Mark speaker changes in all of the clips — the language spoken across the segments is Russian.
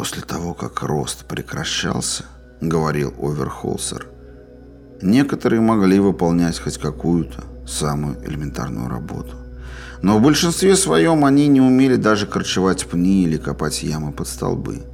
Speaker 1: После того, как рост прекращался, говорил Оверхолсер, некоторые могли выполнять хоть какую-то самую элементарную работу. Но в большинстве своем они не умели даже корчевать пни или копать ямы под столбы.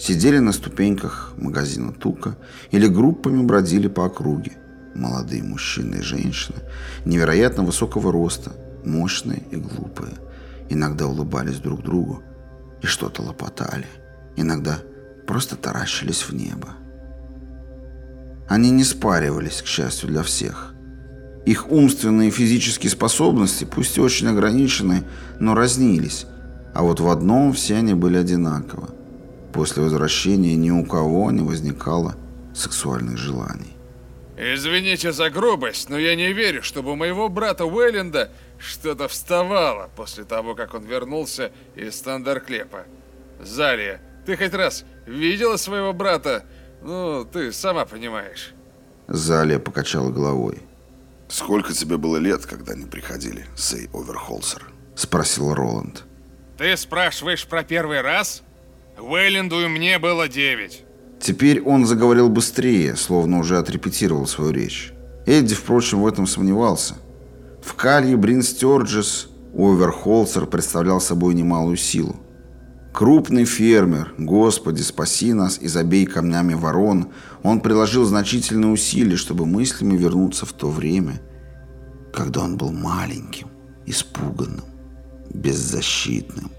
Speaker 1: Сидели на ступеньках магазина Тука или группами бродили по округе. Молодые мужчины и женщины, невероятно высокого роста, мощные и глупые. Иногда улыбались друг другу и что-то лопотали. Иногда просто таращились в небо. Они не спаривались, к счастью для всех. Их умственные и физические способности, пусть и очень ограничены, но разнились. А вот в одном все они были одинаковы. После возвращения ни у кого не возникало сексуальных желаний.
Speaker 2: Извините за грубость, но я не верю, чтобы у моего брата Уэлленда что-то вставало после того, как он вернулся из Стандерклепа. Залия, ты хоть раз видела своего брата? Ну, ты сама понимаешь.
Speaker 1: Залия покачала головой.
Speaker 3: «Сколько тебе было лет, когда они приходили, Сей Оверхолсер?»
Speaker 1: Спросил Роланд.
Speaker 2: Ты спрашиваешь про первый раз? Уэлленду и мне было девять.
Speaker 1: Теперь он заговорил быстрее, словно уже отрепетировал свою речь. Эдди, впрочем, в этом сомневался. В калье Брин Стерджес Оверхолсер представлял собой немалую силу. Крупный фермер, Господи, спаси нас и забей камнями ворон, он приложил значительные усилия, чтобы мыслями вернуться в то время, когда он был маленьким, испуганным, беззащитным.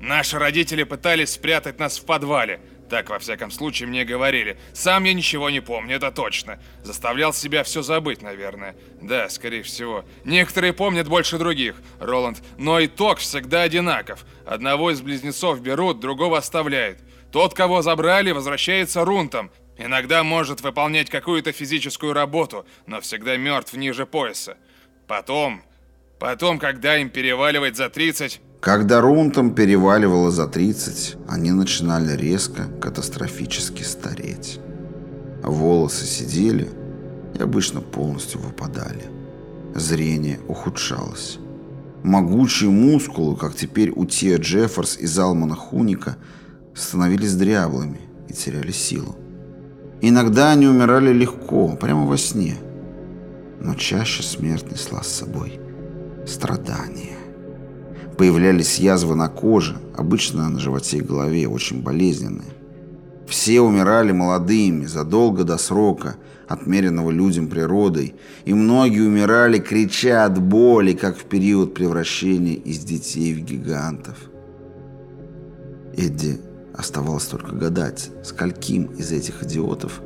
Speaker 2: Наши родители пытались спрятать нас в подвале. Так, во всяком случае, мне говорили. Сам я ничего не помню, это точно. Заставлял себя все забыть, наверное. Да, скорее всего. Некоторые помнят больше других, Роланд. Но итог всегда одинаков. Одного из близнецов берут, другого оставляют. Тот, кого забрали, возвращается рунтом. Иногда может выполнять какую-то физическую работу, но всегда мертв ниже пояса. Потом... Потом, когда им переваливать за 30,
Speaker 1: Когда рунтам переваливало за 30, они начинали резко, катастрофически стареть. Волосы сидели и обычно полностью выпадали. Зрение ухудшалось. Могучие мускулы, как теперь у Тия Джефферс и Залмана Хуника, становились дряблыми и теряли силу. Иногда они умирали легко, прямо во сне. Но чаще смерть несла с собой страдания. Появлялись язвы на коже, обычно на животе и голове, очень болезненные. Все умирали молодыми, задолго до срока, отмеренного людям природой, и многие умирали, крича от боли, как в период превращения из детей в гигантов. Эдди оставалось только гадать, скольким из этих идиотов,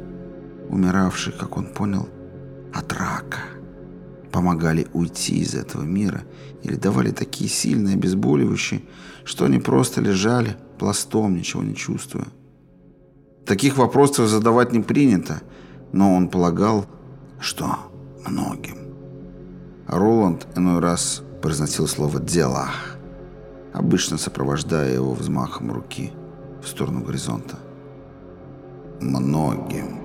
Speaker 1: умиравших, как он понял, от рака, помогали уйти из этого мира или давали такие сильные обезболивающие, что они просто лежали пластом, ничего не чувствуя. Таких вопросов задавать не принято, но он полагал, что многим. Роланд иной раз произносил слово «делах», обычно сопровождая его взмахом руки в сторону горизонта. Многим.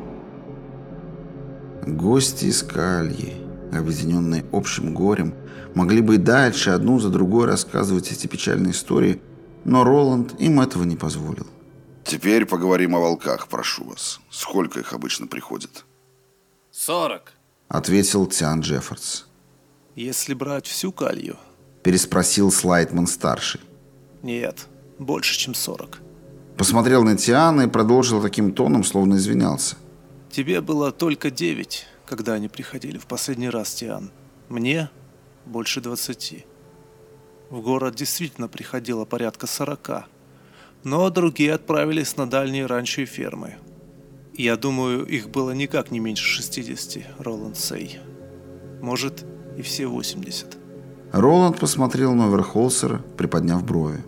Speaker 1: Гости из Кальи, объединенные общим горем, могли бы и дальше одну за другой рассказывать эти печальные истории, но Роланд им этого не позволил.
Speaker 3: Теперь поговорим о волках, прошу вас. Сколько их обычно приходит?
Speaker 4: Сорок.
Speaker 1: Ответил Тиан Джеффордс.
Speaker 5: Если брать всю калью,
Speaker 1: Переспросил Слайтман-старший.
Speaker 5: нет, больше, чем 40.
Speaker 1: Посмотрел на Тиана и продолжил таким тоном, словно извинялся.
Speaker 5: Тебе было только 9, когда они приходили в последний раз, Тиан. Мне больше 20. В город действительно приходило порядка 40. Но другие отправились на дальние ранчо и фермы. Я думаю, их было никак не меньше 60, Роланд Сей. Может, и все 80.
Speaker 1: Роланд посмотрел на Оверхолсера, приподняв брови.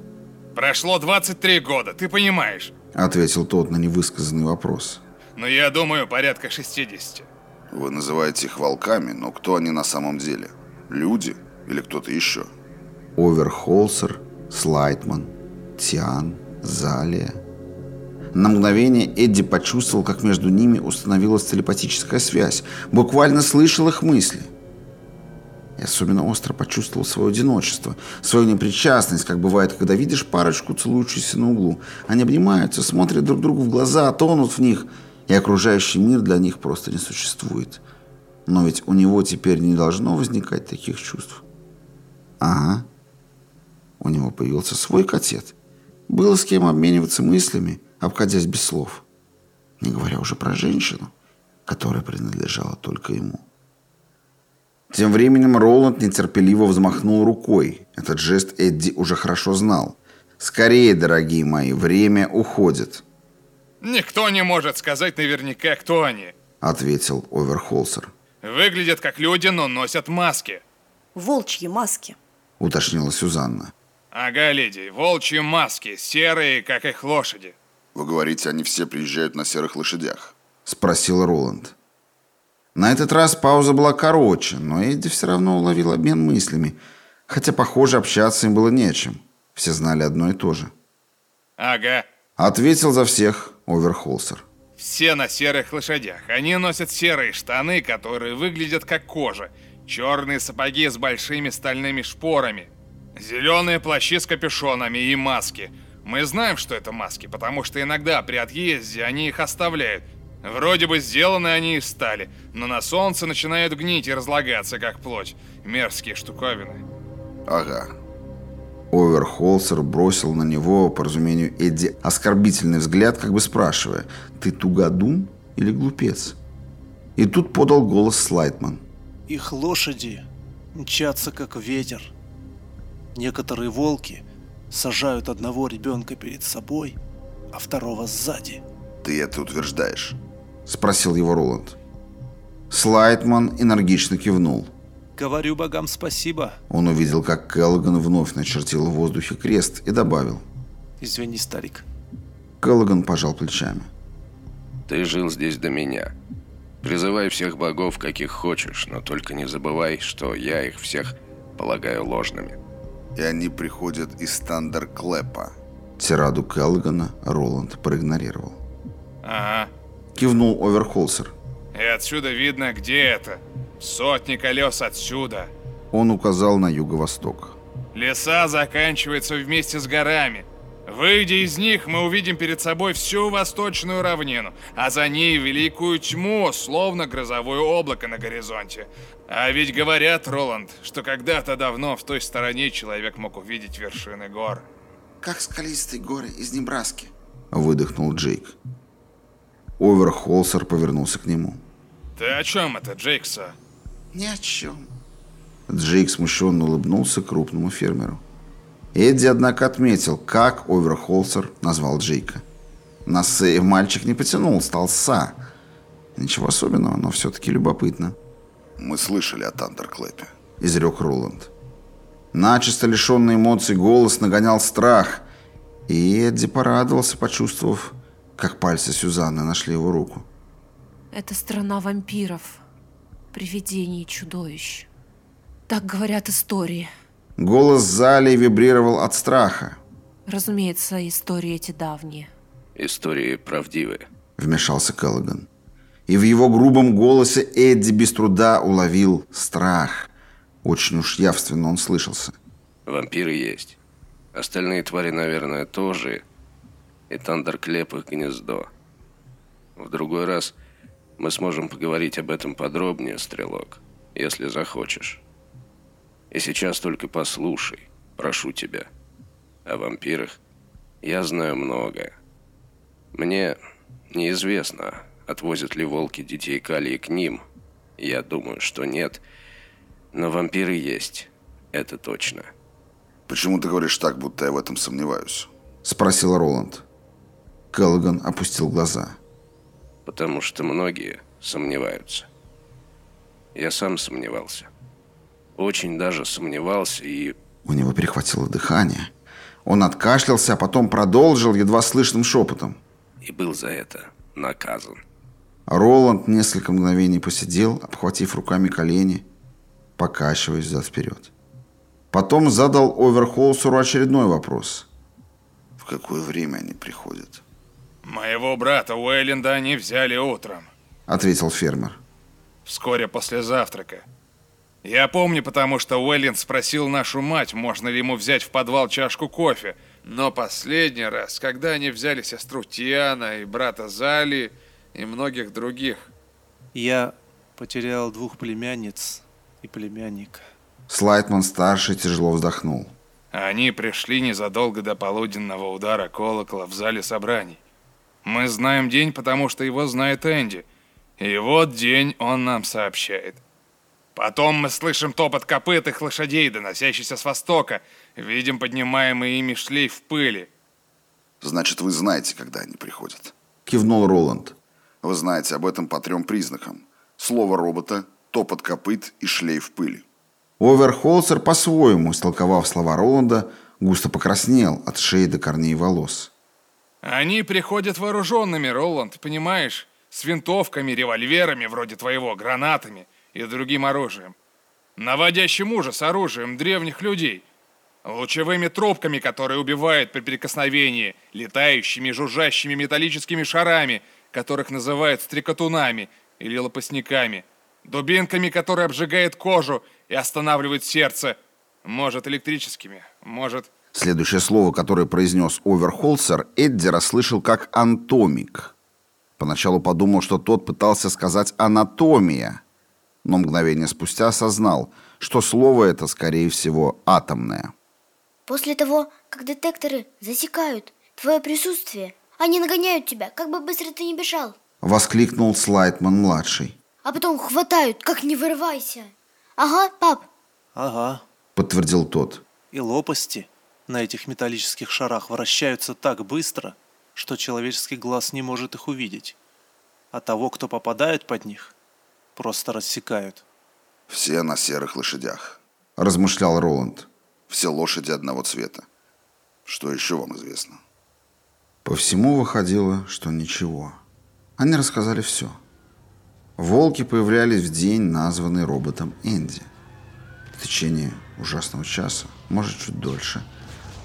Speaker 2: прошло 23 года, ты понимаешь.
Speaker 1: Ответил тот на невысказанный вопрос.
Speaker 2: Но я думаю, порядка 60.
Speaker 3: Вы называете их волками, но кто они на самом деле? Люди или кто-то еще?
Speaker 1: Оверхолсер, Слайтман, Тиан, Залия. На мгновение Эдди почувствовал, как между ними установилась телепатическая связь. Буквально слышал их мысли. И особенно остро почувствовал свое одиночество, свою непричастность, как бывает, когда видишь парочку, целующуюся на углу. Они обнимаются, смотрят друг другу в глаза, тонут в них, и окружающий мир для них просто не существует. Но ведь у него теперь не должно возникать таких чувств. Ага. У него появился свой котет. Было с кем обмениваться мыслями, обходясь без слов. Не говоря уже про женщину, которая принадлежала только ему. Тем временем Роланд нетерпеливо взмахнул рукой. Этот жест Эдди уже хорошо знал. «Скорее, дорогие мои, время уходит».
Speaker 2: «Никто не может сказать наверняка, кто они», —
Speaker 1: ответил Оверхолсер.
Speaker 2: «Выглядят как люди, но носят маски».
Speaker 6: «Волчьи маски», —
Speaker 1: уточнила Сюзанна.
Speaker 2: «Ага, леди, волчьи маски, серые, как их лошади».
Speaker 3: «Вы говорите, они все приезжают на серых лошадях?»
Speaker 1: — спросил Роланд. На этот раз пауза была короче, но Эдди все равно уловил обмен мыслями, хотя, похоже, общаться им было нечем. Все знали одно и то же.
Speaker 2: «Ага», —
Speaker 1: ответил за всех Оверхолсер.
Speaker 2: «Все на серых лошадях. Они носят серые штаны, которые выглядят как кожа, черные сапоги с большими стальными шпорами, зеленые плащи с капюшонами и маски. Мы знаем, что это маски, потому что иногда при отъезде они их оставляют, Вроде бы сделаны они из стали, но на солнце начинают гнить и разлагаться, как плоть. Мерзкие штуковины.
Speaker 3: Ага.
Speaker 1: Оверхолсер бросил на него, по разумению Эдди, оскорбительный взгляд, как бы спрашивая, «Ты тугодум или глупец?» И тут подал голос Слайтман.
Speaker 5: «Их лошади мчатся, как ветер. Некоторые волки сажают одного ребенка перед собой, а второго сзади».
Speaker 3: «Ты это утверждаешь?»
Speaker 1: Спросил его Роланд. Слайтман энергично кивнул.
Speaker 5: «Говорю богам спасибо».
Speaker 1: Он увидел, как Келлоган вновь начертил в воздухе крест и добавил.
Speaker 5: «Извини, старик».
Speaker 1: Келлоган пожал плечами.
Speaker 4: «Ты жил здесь до меня. Призывай всех богов, каких хочешь, но только не забывай, что я их всех полагаю ложными».
Speaker 3: «И они приходят из Тандерклэпа».
Speaker 1: Тираду Келлогана Роланд проигнорировал.
Speaker 2: «Ага,
Speaker 1: кивнул Оверхолсер.
Speaker 2: И отсюда видно, где это. Сотни колес отсюда.
Speaker 1: Он указал на юго-восток.
Speaker 2: Леса заканчиваются вместе с горами. Выйдя из них, мы увидим перед собой всю восточную равнину, а за ней великую тьму, словно грозовое облако на горизонте. А ведь говорят, Роланд, что когда-то давно в той стороне человек мог увидеть вершины гор.
Speaker 1: «Как скалистые горы из Небраски», — выдохнул Джейк. Оверхолсер повернулся к нему.
Speaker 2: «Ты о чем это, Джейкса?»
Speaker 1: «Ни о чем». Джейк смущенно улыбнулся крупному фермеру. Эдди, однако, отметил, как Оверхолсер назвал Джейка. На Сэй мальчик не потянул, стал Са. Ничего особенного, но все-таки любопытно.
Speaker 3: «Мы слышали о Тандерклэпе», —
Speaker 1: изрек Роланд. Начисто лишенный эмоций голос нагонял страх, и Эдди порадовался, почувствовав, как пальцы Сюзанны нашли его руку.
Speaker 6: Это страна вампиров, привидений и чудовищ. Так говорят истории.
Speaker 1: Голос Зали вибрировал от страха.
Speaker 6: Разумеется, истории эти давние.
Speaker 4: Истории правдивые.
Speaker 1: Вмешался Келлоган. И в его грубом голосе Эдди без труда уловил страх. Очень уж явственно он слышался.
Speaker 4: Вампиры есть. Остальные твари, наверное, тоже и Тандерклеп их гнездо. В другой раз мы сможем поговорить об этом подробнее, Стрелок, если захочешь. И сейчас только послушай, прошу тебя. О вампирах я знаю многое. Мне неизвестно, отвозят ли волки детей Калии к ним. Я думаю, что нет. Но вампиры есть, это точно.
Speaker 3: «Почему ты говоришь так, будто я в этом сомневаюсь?»
Speaker 1: Спросил Роланд. Келлоган опустил глаза.
Speaker 4: Потому что многие сомневаются. Я сам сомневался. Очень даже сомневался и...
Speaker 1: У него перехватило дыхание. Он откашлялся, а потом продолжил едва слышным шепотом.
Speaker 4: И был за это наказан.
Speaker 1: Роланд несколько мгновений посидел, обхватив руками колени, покачиваясь взад-вперед. Потом задал Оверхолсеру очередной вопрос.
Speaker 3: «В какое время они приходят?»
Speaker 2: «Моего брата Уэйленда они взяли утром», —
Speaker 1: ответил фермер.
Speaker 2: «Вскоре после завтрака». Я помню, потому что Уэллин спросил нашу мать, можно ли ему взять в подвал чашку кофе. Но последний раз, когда они взяли сестру Тиана и брата Зали и многих других.
Speaker 5: Я потерял двух племянниц и племянника.
Speaker 1: Слайтман-старший тяжело вздохнул.
Speaker 2: Они пришли незадолго до полуденного удара колокола в зале собраний. Мы знаем день, потому что его знает Энди. И вот день он нам сообщает. Потом мы слышим топот копытых лошадей, доносящийся с востока. Видим поднимаемый ими шлейф пыли.
Speaker 3: Значит, вы знаете, когда они приходят.
Speaker 1: Кивнул Роланд.
Speaker 3: Вы знаете об этом по трем признакам. Слово робота, топот копыт и шлейф пыли.
Speaker 1: Оверхолцер по-своему, истолковав слова Роланда, густо покраснел от шеи до корней волос.
Speaker 2: Они приходят вооруженными, Роланд, понимаешь? С винтовками, револьверами, вроде твоего, гранатами и другим оружием. Наводящим ужас оружием древних людей. Лучевыми трубками, которые убивают при прикосновении, летающими, жужжащими металлическими шарами, которых называют стрекотунами или лопастниками, дубинками, которые обжигают кожу и останавливают сердце, может, электрическими, может...
Speaker 1: Следующее слово, которое произнес Оверхолцер, Эдди расслышал как «антомик». Поначалу подумал, что тот пытался сказать «анатомия», но мгновение спустя осознал, что слово это, скорее всего, атомное.
Speaker 7: После того, как детекторы засекают твое присутствие, они нагоняют тебя, как бы быстро ты не бежал.
Speaker 1: Воскликнул Слайтман-младший.
Speaker 7: А потом хватают, как не вырывайся. Ага, пап.
Speaker 5: Ага.
Speaker 1: Подтвердил тот.
Speaker 5: И лопасти на этих металлических шарах вращаются так быстро, что человеческий глаз не может их увидеть. А того, кто попадает под них, просто рассекают.
Speaker 3: Все на серых лошадях.
Speaker 1: Размышлял Роланд.
Speaker 3: Все лошади одного цвета. Что еще вам известно?
Speaker 1: По всему выходило, что ничего. Они рассказали все. Волки появлялись в день, названный роботом Энди. В течение ужасного часа, может, чуть дольше,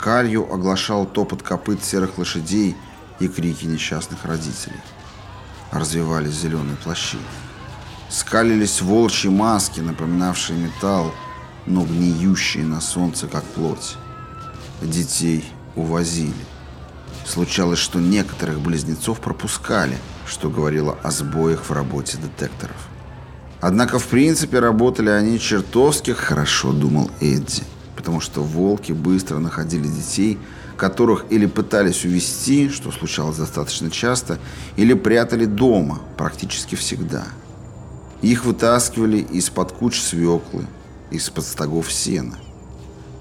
Speaker 1: Калью оглашал топот копыт серых лошадей и крики несчастных родителей. Развивались зеленые плащи. Скалились волчьи маски, напоминавшие металл, но гниющие на солнце, как плоть. Детей увозили. Случалось, что некоторых близнецов пропускали, что говорило о сбоях в работе детекторов. Однако, в принципе, работали они чертовски хорошо, думал Эдди, потому что волки быстро находили детей, которых или пытались увести, что случалось достаточно часто, или прятали дома, практически всегда. Их вытаскивали из-под куч свеклы, из-под стогов сена.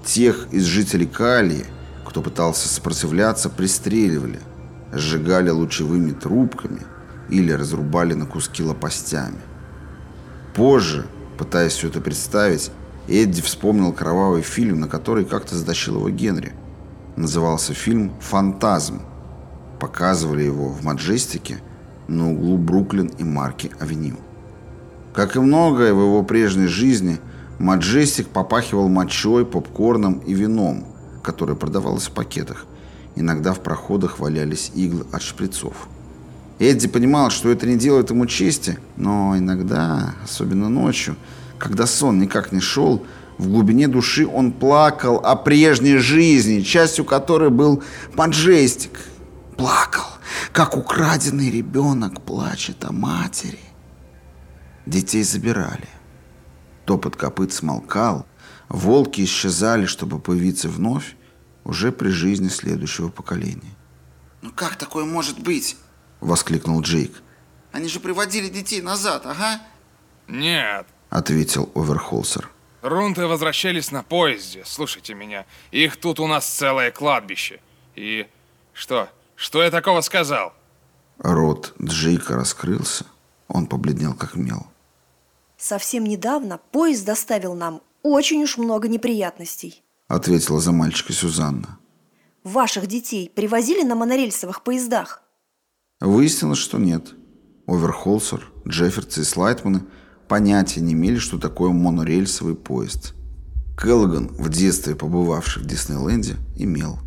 Speaker 1: Тех из жителей Калии, кто пытался сопротивляться, пристреливали, сжигали лучевыми трубками или разрубали на куски лопастями. Позже, пытаясь все это представить, Эдди вспомнил кровавый фильм, на который как-то затащил его Генри. Назывался фильм «Фантазм». Показывали его в Маджестике на углу Бруклин и Марки-авеню. Как и многое в его прежней жизни, Маджестик попахивал мочой, попкорном и вином, которое продавалось в пакетах. Иногда в проходах валялись иглы от шприцов. Эдди понимал, что это не делает ему чести, но иногда, особенно ночью, когда сон никак не шел, в глубине души он плакал о прежней жизни, частью которой был Маджестик. Плакал, как украденный ребенок плачет о матери. Детей забирали. Топот копыт смолкал, волки исчезали, чтобы появиться вновь уже при жизни следующего поколения.
Speaker 8: «Ну как такое может быть?»
Speaker 1: — воскликнул Джейк.
Speaker 8: «Они же приводили детей назад, ага?»
Speaker 2: «Нет», —
Speaker 1: ответил Оверхолсер.
Speaker 2: Рунты возвращались на поезде, слушайте меня. Их тут у нас целое кладбище. И что? Что я такого сказал?
Speaker 1: Рот Джейка раскрылся. Он побледнел, как мел.
Speaker 6: Совсем недавно поезд доставил нам очень уж много неприятностей.
Speaker 1: Ответила за мальчика Сюзанна.
Speaker 6: Ваших детей привозили на монорельсовых поездах?
Speaker 1: Выяснилось, что нет. Оверхолсер, Джефферцы и Слайтманы понятия не имели, что такое монорельсовый поезд. Келлоган, в детстве побывавший в Диснейленде, имел.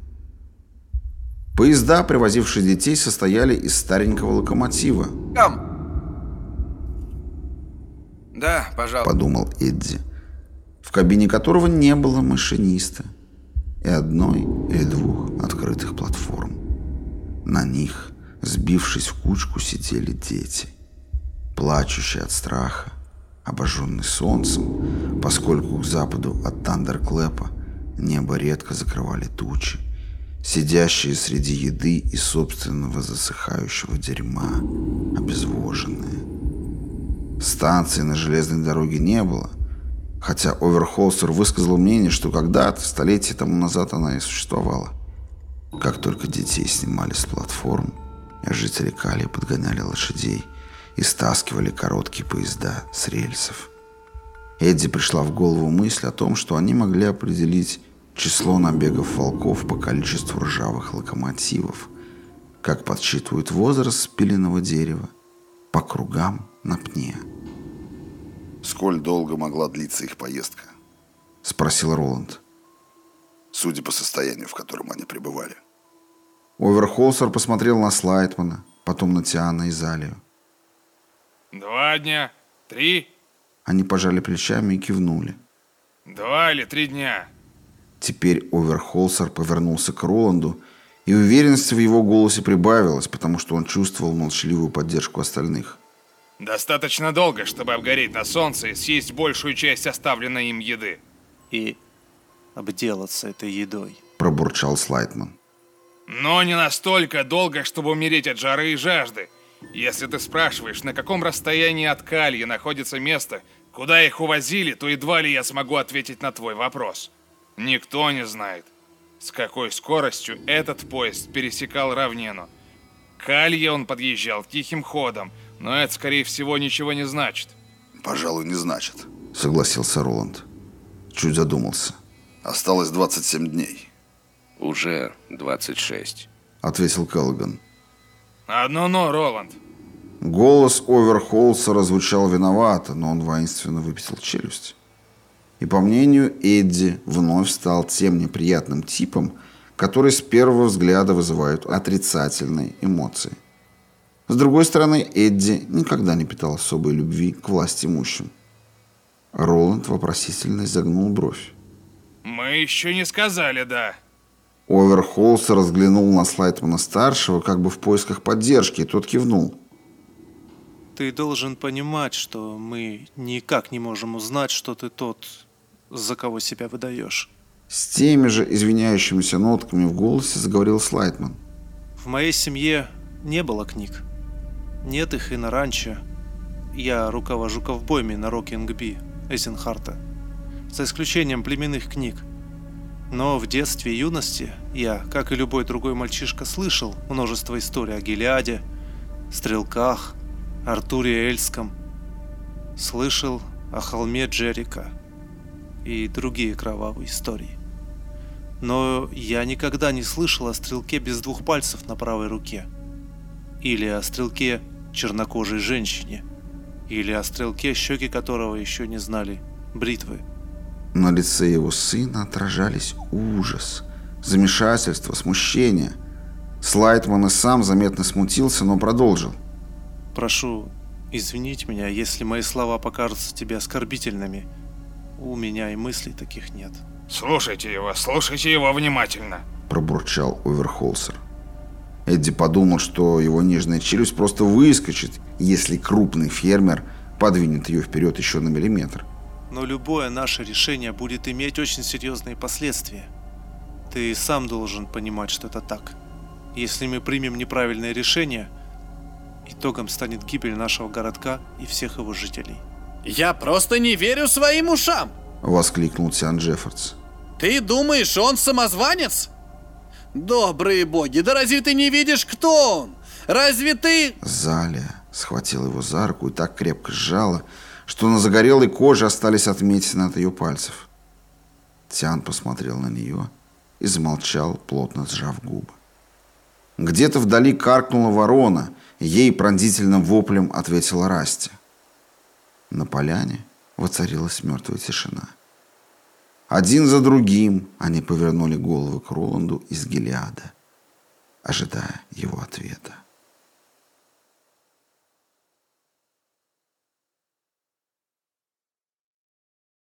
Speaker 1: Поезда, привозившие детей, состояли из старенького локомотива.
Speaker 9: Кам. Да, пожалуйста.
Speaker 1: Подумал Эдди. в кабине которого не было машиниста и одной или двух открытых платформ. На них, сбившись в кучку, сидели дети, плачущие от страха, обожженный солнцем, поскольку к западу от Тандерклэпа небо редко закрывали тучи, сидящие среди еды и собственного засыхающего дерьма, обезвоженные. Станции на железной дороге не было, хотя Оверхолсер высказал мнение, что когда-то, столетия тому назад, она и существовала. Как только детей снимали с платформ, жители Калии подгоняли лошадей и стаскивали короткие поезда с рельсов. Эдди пришла в голову мысль о том, что они могли определить число набегов волков по количеству ржавых локомотивов, как подсчитывают возраст спиленного дерева по кругам на пне.
Speaker 3: Сколь долго могла длиться их поездка?
Speaker 1: Спросил Роланд.
Speaker 3: Судя по состоянию, в котором они пребывали.
Speaker 1: Оверхолсер посмотрел на Слайтмана, потом на Тиана и Залию.
Speaker 2: Два дня? Три?
Speaker 1: Они пожали плечами и кивнули.
Speaker 2: Два или три дня?
Speaker 1: Теперь Оверхолсер повернулся к Роланду, и уверенности в его голосе прибавилось, потому что он чувствовал молчаливую поддержку остальных.
Speaker 2: Достаточно долго, чтобы обгореть на солнце и съесть большую часть оставленной им еды.
Speaker 5: И обделаться этой едой.
Speaker 1: Пробурчал Слайтман.
Speaker 2: Но не настолько долго, чтобы умереть от жары и жажды. Если ты спрашиваешь, на каком расстоянии от Калья находится место, куда их увозили, то едва ли я смогу ответить на твой вопрос. Никто не знает, с какой скоростью этот поезд пересекал равнину. К Калье он подъезжал тихим ходом, но это, скорее всего, ничего не значит.
Speaker 3: Пожалуй, не значит.
Speaker 1: Согласился Роланд. Чуть задумался.
Speaker 3: Осталось 27 дней.
Speaker 4: Уже 26.
Speaker 1: Ответил Келлоган.
Speaker 2: Одно но, Роланд.
Speaker 1: Голос Оверхолса звучал виновато, но он воинственно выпятил челюсть. И по мнению Эдди, вновь стал тем неприятным типом, который с первого взгляда вызывает отрицательные эмоции. С другой стороны, Эдди никогда не питал особой любви к власть имущим. Роланд вопросительно изогнул бровь.
Speaker 2: Мы еще не сказали «да».
Speaker 1: Оверхолс разглянул на Слайтмана-старшего, как бы в поисках поддержки, и тот кивнул.
Speaker 5: Ты должен понимать, что мы никак не можем узнать, что ты тот, за кого себя выдаешь.
Speaker 1: С теми же извиняющимися нотками в голосе заговорил Слайтман.
Speaker 5: В моей семье не было книг. Нет их и на ранчо. Я руковожу ковбоями на Рокинг-Би, Эйзенхарта. За исключением племенных книг. Но в детстве и юности я, как и любой другой мальчишка, слышал множество историй о Гилеаде, стрелках, Артуре Эльском. Слышал о холме Джерика и другие кровавые истории. Но я никогда не слышал о стрелке без двух пальцев на правой руке. Или о стрелке чернокожей женщине. Или о стрелке, щеки которого еще не знали бритвы.
Speaker 1: На лице его сына отражались ужас, замешательство, смущение. Слайтман и сам заметно смутился, но продолжил.
Speaker 5: Прошу извинить меня, если мои слова покажутся тебе оскорбительными. У меня и мыслей таких нет.
Speaker 2: Слушайте его, слушайте его внимательно.
Speaker 1: Пробурчал Оверхолсер. Эдди подумал, что его нижняя челюсть просто выскочит, если крупный фермер подвинет ее вперед еще на миллиметр.
Speaker 5: Но любое наше решение будет иметь очень серьезные последствия. Ты сам должен понимать, что это так. Если мы примем неправильное решение, итогом станет гибель нашего городка и всех его жителей.
Speaker 9: Я просто не верю своим ушам!
Speaker 1: Воскликнул Тиан Джеффордс.
Speaker 9: Ты думаешь, он самозванец? Добрые боги, да разве ты не видишь, кто он? Разве ты...
Speaker 1: Залия схватила его за руку и так крепко сжала, что на загорелой коже остались отметины от ее пальцев. Тиан посмотрел на нее и замолчал, плотно сжав губы. Где-то вдали каркнула ворона, ей пронзительным воплем ответила Расти. На поляне воцарилась мертвая тишина. Один за другим они повернули головы к Роланду из Гелиада, ожидая его ответа.